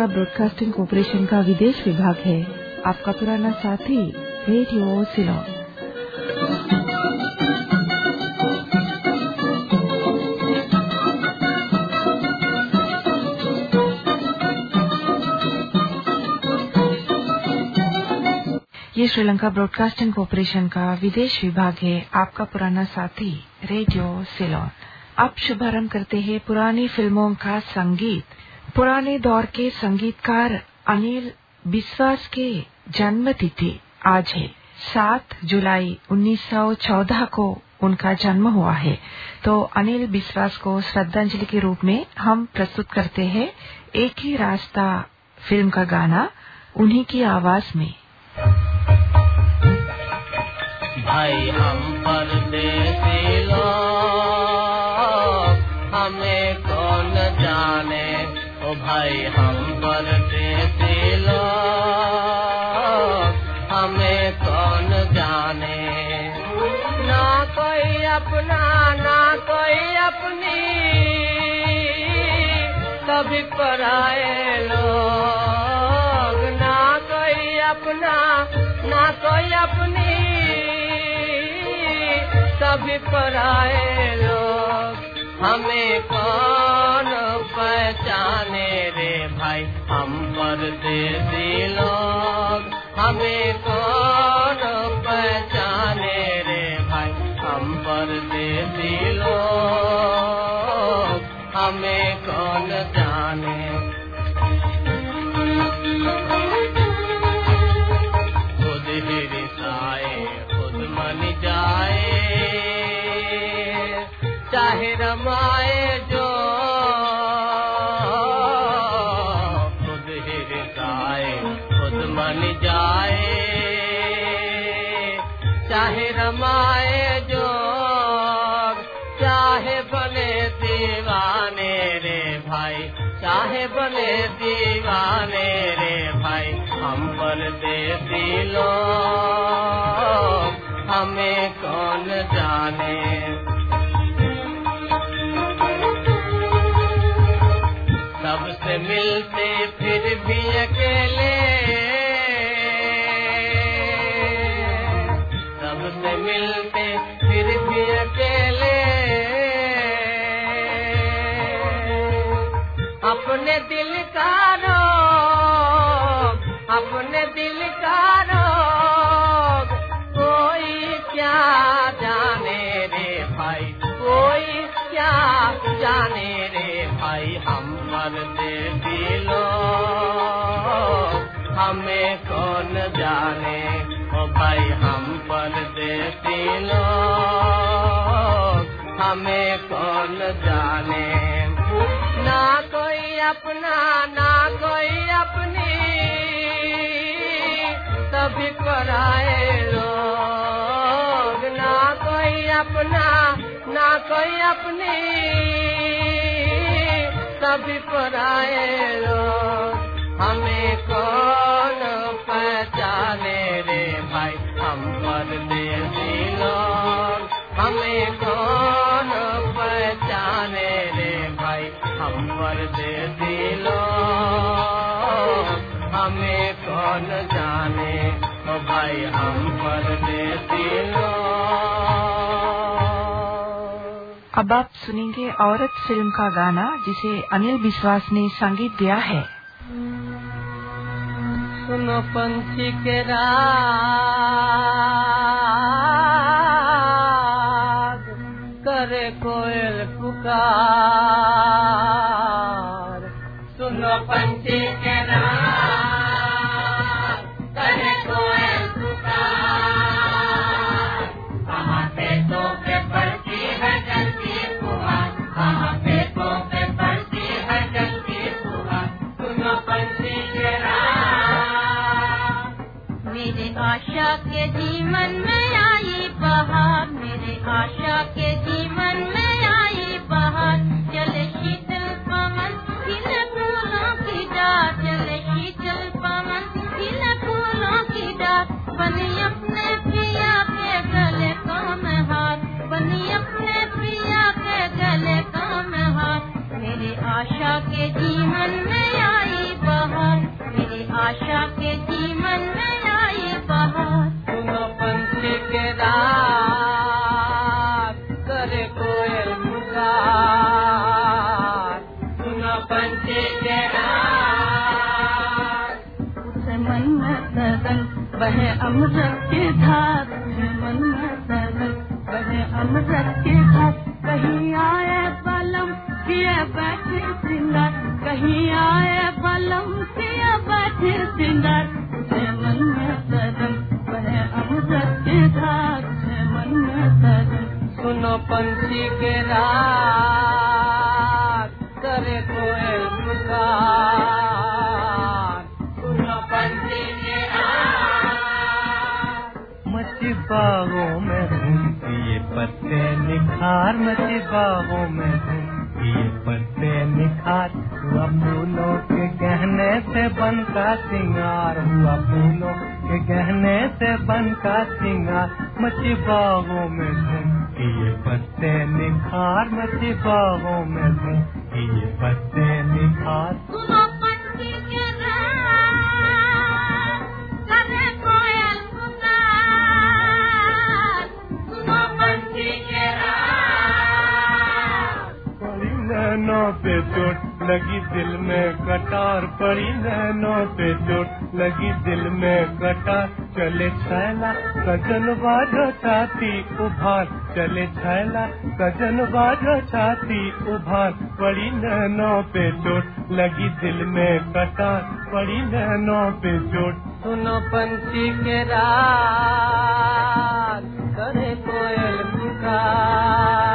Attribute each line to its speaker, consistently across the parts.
Speaker 1: Sri Lanka broadcasting corporation का विदेश विभाग है। आपका पुराना साथी रेडियो सिलोन ये श्रीलंका ब्रॉडकास्टिंग कॉरपोरेशन का विदेश विभाग है। आपका पुराना साथी रेडियो सिलोन अब शुभारंभ करते हैं पुरानी फ़िल्मों का संगीत। पुराने दौर के संगीतकार अनिल बिस्वास के जन्म तिथि आज है। सात जुलाई 1914 को उनका जन्म हुआ है। तो अनिल बिस्वास को श्रद्धांजलि के रूप में हम प्रस्तुत करते हैं। एक ही रास्ता फ़िल्म का गाना, उन्हीं की आवाज़ में।
Speaker 2: भाई हम परदेसी भाई हम परदेसी लोग हमें कौन जाने? ना कोई अपना, ना कोई अपनी। कभी पराए लोग। ना कोई अपना, ना कोई अपनी। सभी पराए लोग। हमें हम पर देसी लोग हमें कौन जाने? जाने, ओ भाई हम परदेसी लोग, हमें कौन जाने? ना कोई अपना, ना कोई अपनी सभी पराए लोग। ना कोई अपना, ना कोई अपनी सभी पराए लोग। हमें कौन पहचाने रे भाई, हम परदेसी लोग हमें कौन पहचाने रे भाई, हम परदेसी लोग हमें कौन जाने? ओ भाई, हम परदेसी लोग
Speaker 1: अब आप सुनेंगे औरत फ़िल्म का गाना, जिसे अनिल विश्वास ने संगीत दिया है।
Speaker 2: सुनो पंछी के राग करे कोयल पुकार। सुनो पंछी के
Speaker 3: जीवन में आई बहार अमृत की धार मन में वह अमृत की धार कहीं आए बलम किए कहीं आए बलम किए बैठे सिंगार मन अमृत की धार मन में
Speaker 2: सुनो पंछी के रात
Speaker 4: बागों में घूमती ये पत्ते निखार मची बागों में घूमती ये पत्ते निखार। हुआ फूलों के गहने से बन का सिंगार, हुआ फूलों के गहने से बन का सिंगार। मची बागों में घूमती ये पत्ते निखार मची बागों में घूमती ये पत्ते निखार। नैनों पे चोट लगी दिल में कटार पड़ी नैनों पे चोट लगी दिल में कटार। चले छैला कज़न बाजो छाती उभार। चले छैला कज़न बाजो छाती उभार। पड़ी नैनों पे चोट लगी दिल में कटार। पड़ी नैनों पे चोट।
Speaker 2: सुनो पंछी के रात करे कोयल पुकार।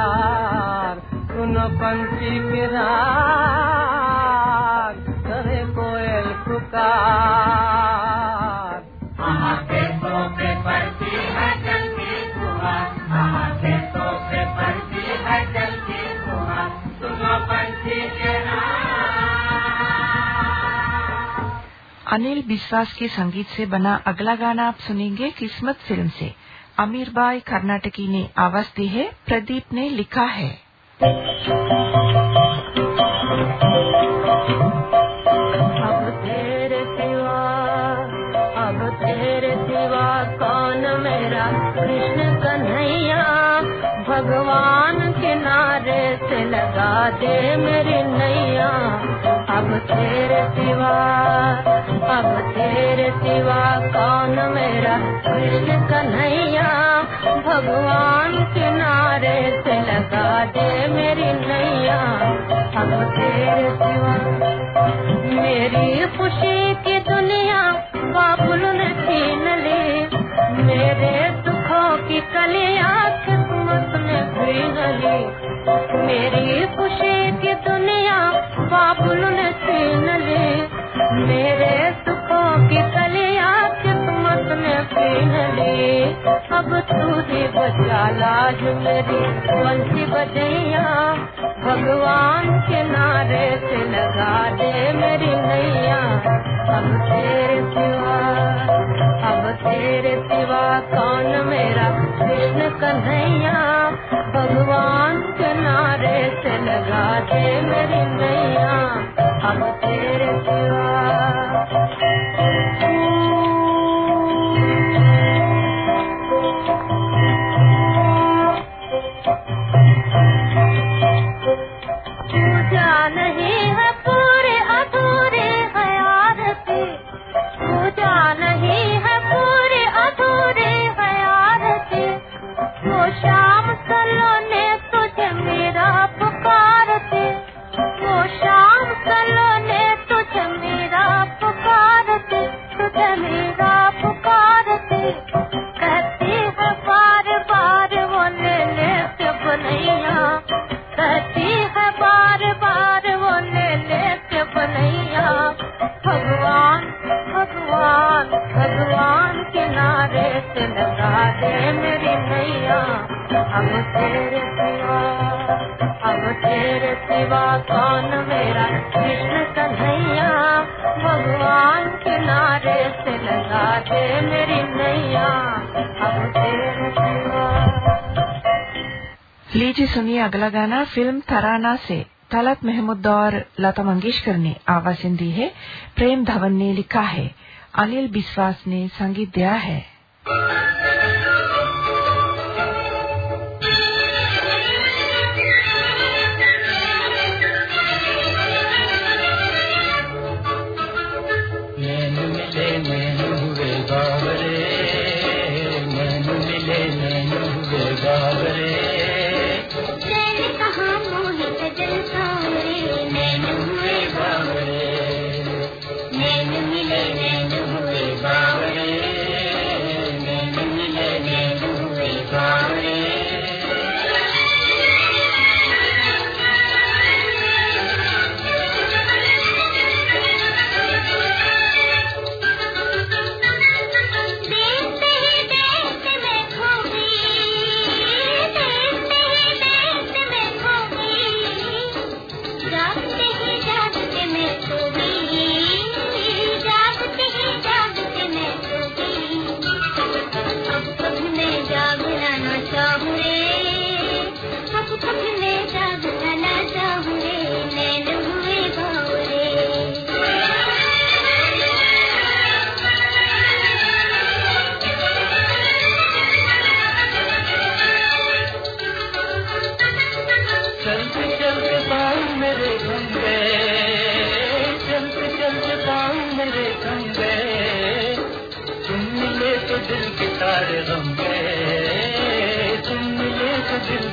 Speaker 2: सुनो पंछी के रात करे कोयल पुकार।
Speaker 5: हमारे पे पड़ती है जल्दी फुहार हमारे पे पड़ती है जल्दी फुहार सुनो पंछी के नाम
Speaker 1: अनिल विश्वास के संगीत से बना अगला गाना आप सुनेंगे किस्मत फ़िल्म से। अमीर बाई कर्नाटकी ने आवाज़ दी है प्रदीप ने लिखा है।
Speaker 3: भगवान किनारे से लगा दे मेरी नैया। अब तेरे सिवा, अब तेरे सिवा कौन मेरा कृष्ण कन्हैया? भगवान किनारे से लगा दे मेरी नैया। अब तेरे सिवा मेरी खुशी की दुनिया बाबुल ने छीन ली। मेरे दुखों की कलियाँ किस्मत ने छीन ली। मेरी खुशी की दुनिया बाबुल ने छीन ली। मेरे सुखों की कलियाँ किस्मत ने छीन ली। अब तू ही बचा लाज मेरी बंसी बजैया भगवान के नारे से लगा दे मेरी नैया। अब तेरे सिवा, अब तेरे सिवा कौन मेरा कृष्ण कन्हैया? भगवान के नारे से लगा दे मेरी नैया। अब तेरे सिवा
Speaker 1: लीजिए सुनिए अगला गाना, फ़िल्म थराना से। तलत महमूद और लता मंगेशकर ने आवाज़ दी है। प्रेम धवन ने लिखा है। अनिल विश्वास ने संगीत दिया हाँ।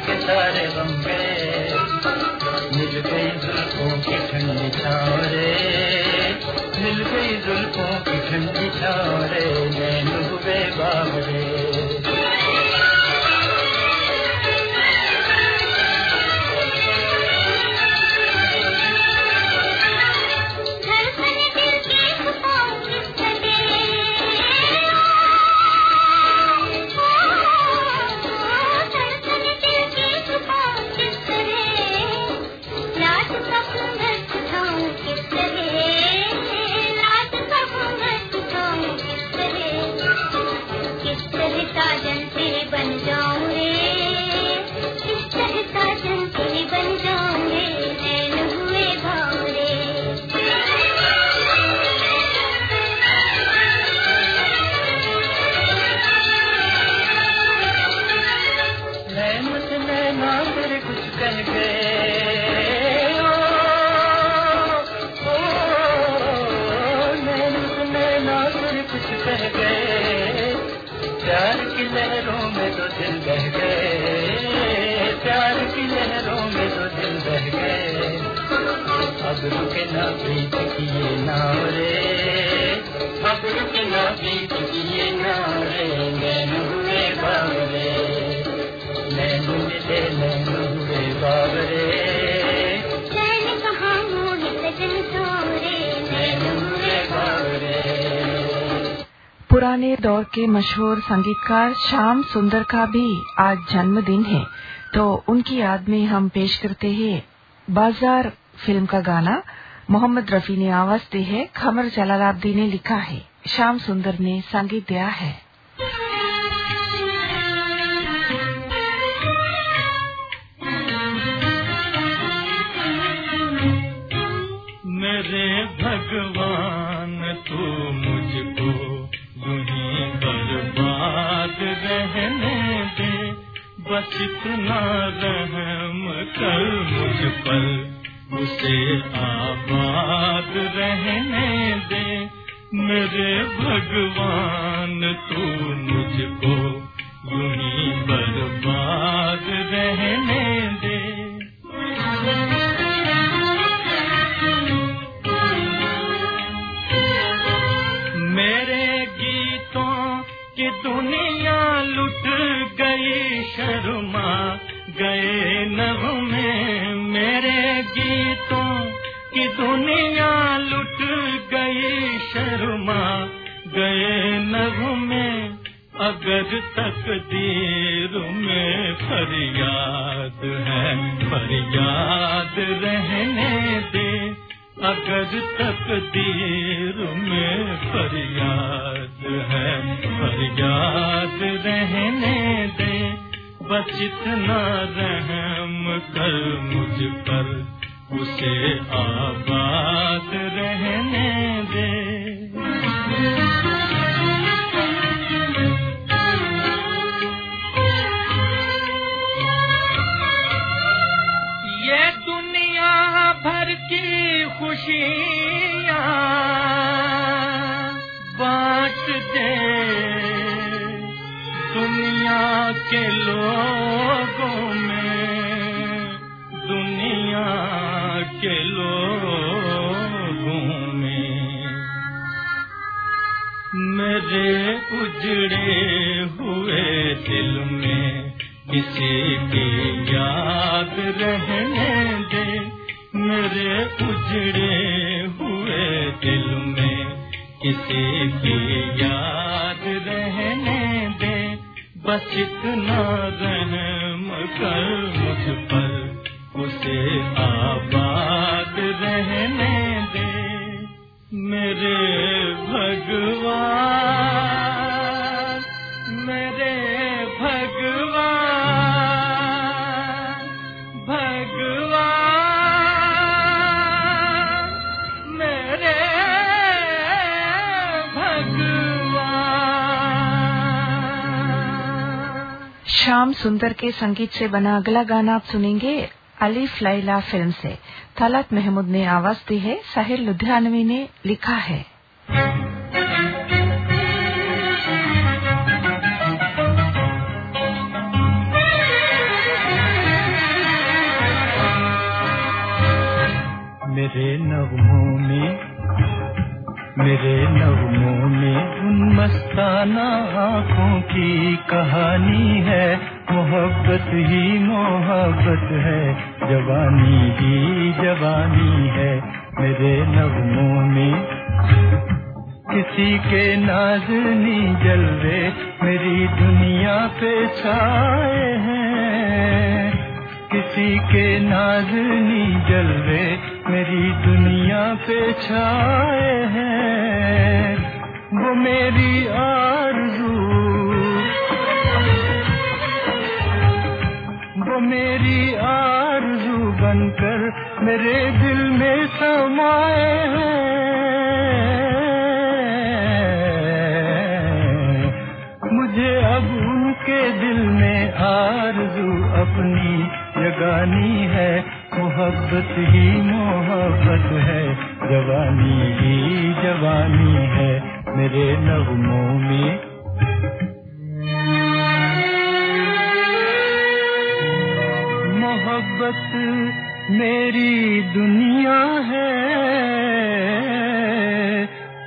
Speaker 3: के
Speaker 6: सारे गम मिल गई जुल्फों की ठंडी छाव मिल गई जुल्फों की ठंडी छाव
Speaker 1: पुराने दौर के मशहूर संगीतकार श्याम सुंदर का भी आज जन्मदिन है। तो उनकी याद में हम पेश करते हैं बाज़ार फ़िल्म का गाना। मोहम्मद रफी ने आवाज़ दी है। खमर जलालाब्दी ने लिखा है। श्याम सुंदर ने संगीत दिया है।
Speaker 6: मेरे भगवान तू यूँ बर्बाद रहने दे, बस इतना रहम कर मुझ पर। उसे आबाद रहने दे, मेरे भगवान, तू मुझको यूँ बर्बाद रहने अगर तकदीर में फरियाद है। फरियाद रहने दे, अगर तकदीर में फरियाद है। फरियाद रहने दे बस इतना रहम कर मुझ पर, उसे आबाद उजड़े हुए दिल में किसी की याद रहने दे। मेरे उजड़े हुए दिल में किसी की याद रहने दे। बस इतना रहम कर मुझ पर उसे आबाद रहने मेरे भगवान मेरे भगवान भगवान, मेरे भगवान।
Speaker 1: श्याम सुंदर के संगीत से बना अगला गाना आप सुनेंगे अलीफ लैला फ़िल्म से। तलत महमूद ने आवाज़ दी है। साहिर लुधियानवी ने लिखा है।
Speaker 7: मेरे नगमों में, मेरे नगमों में उन मस्ताना आँखों की कहानी है। मोहब्बत ही मोहब्बत है। जवानी ही जवानी है मेरे नगमों में। किसी के नाजनी जलवे मेरी दुनिया पे छाए हैं। किसी के नाजनी जलवे मेरी दुनिया पे छाए हैं। वो मेरी आरज़ू वो मेरी आरज़ू बनकर मेरे दिल में समाए हैं। मुझे अब उनके दिल में आरज़ू अपनी जगानी है। मोहब्बत ही मोहब्बत है। जवानी ही जवानी है। मेरे नगमों में मोहब्बत मेरी दुनिया है।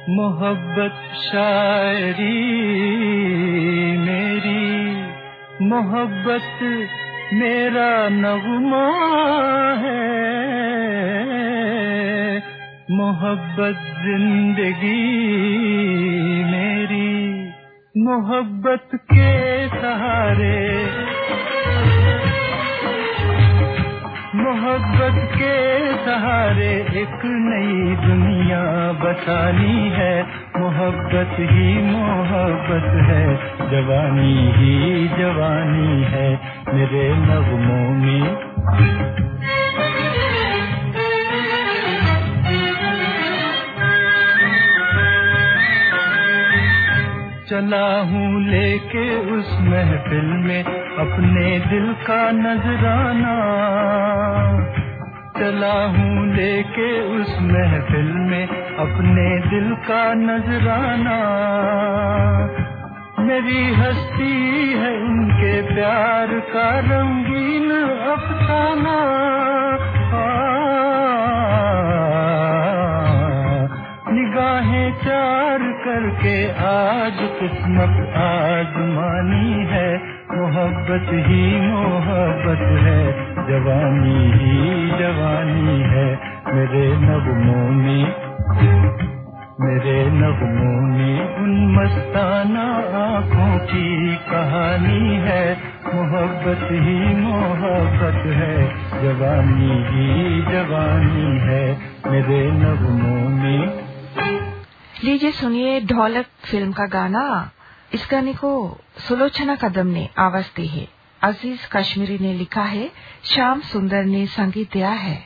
Speaker 7: मोहब्बत शायरी मेरी। मोहब्बत मेरा नगमा है। मोहब्बत ज़िंदगी मेरी। मोहब्बत के सहारे मोहब्बत के सहारे एक नई दुनिया बसानी है। मोहब्बत ही मोहब्बत है। जवानी ही जवानी है। मेरे नगमों में चला हूँ लेके उस महफिल में अपने दिल का नजराना। चला हूँ लेके उस महफिल में अपने दिल का नजराना। मेरी हस्ती है उनके प्यार का रंगीन अफसाना। करके आज किस्मत आजमानी है, मोहब्बत ही मोहब्बत है, जवानी ही जवानी है, मेरे नगमों में मेरे नगमों में उन मस्ताना आँखों की कहानी है, मोहब्बत ही मोहब्बत है, जवानी ही जवानी है, मेरे नगमों में
Speaker 1: लीजिए सुनिए ढोलक फ़िल्म का गाना। इस गाने को सुलोचना कदम ने आवाज़ दी है। अज़ीज़ कश्मीरी ने लिखा है, श्याम सुंदर ने संगीत दिया है।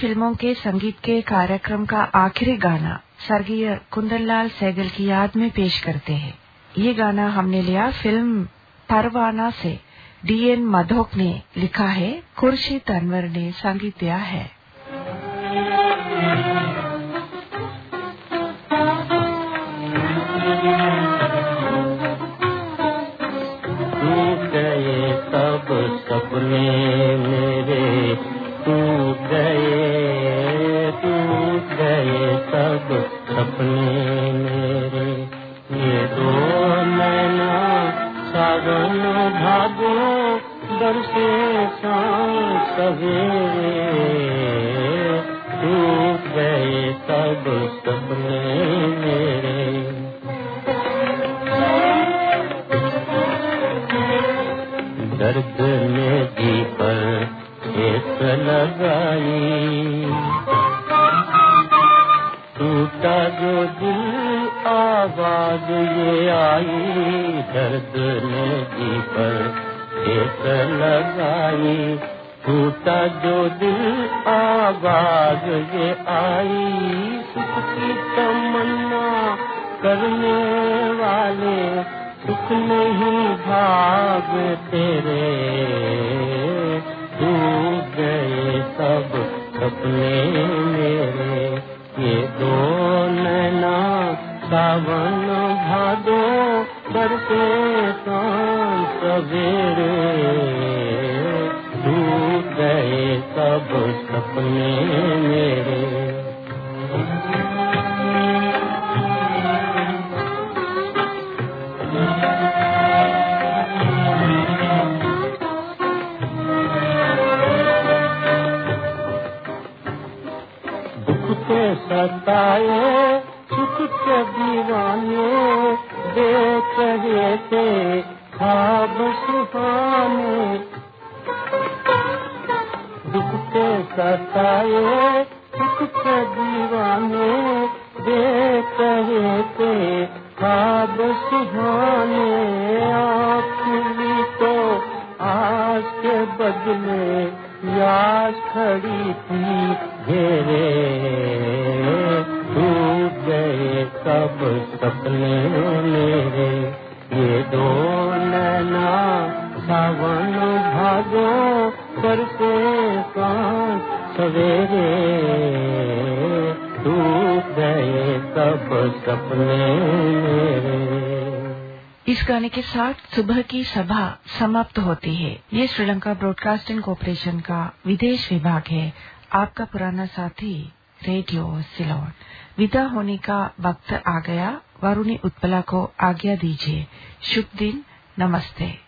Speaker 1: फ़िल्मों के संगीत के कार्यक्रम का आखिरी गाना स्वर्गीय कुंदनलाल सैगल की याद में पेश करते हैं। ये गाना हमने लिया फ़िल्म परवाना से। डीएन मधोक ने लिखा है, खुर्शीद अनवर ने संगीत दिया है।
Speaker 8: सब सपने मेरे टूट गए दर्द में पर खेत लगाई। टूटा जो दिल, आवाज़ ये आई, दर्द में जी पर खेत लगाई। टूटा जो दिल, आवाज़ ये आई। सुख की तमन्ना करने वाले, सुख नहीं भाग तेरे। टूट गए सब सपने ये दो नैना सावन भादो करते शाम सवेरे। टूट गए सब सपने मेरे। करते कांच सवेरे गए सब सपने मेरे।
Speaker 1: इस गाने के साथ सुबह की सभा समाप्त होती है। ये श्रीलंका ब्रॉडकास्टिंग कॉरपोरेशन का विदेश विभाग है। आपका पुराना साथी, रेडियो सिलोन। विदा होने का वक्त आ गया। वरुणी उत्पला को आज्ञा दीजिए। शुभ दिन। नमस्ते।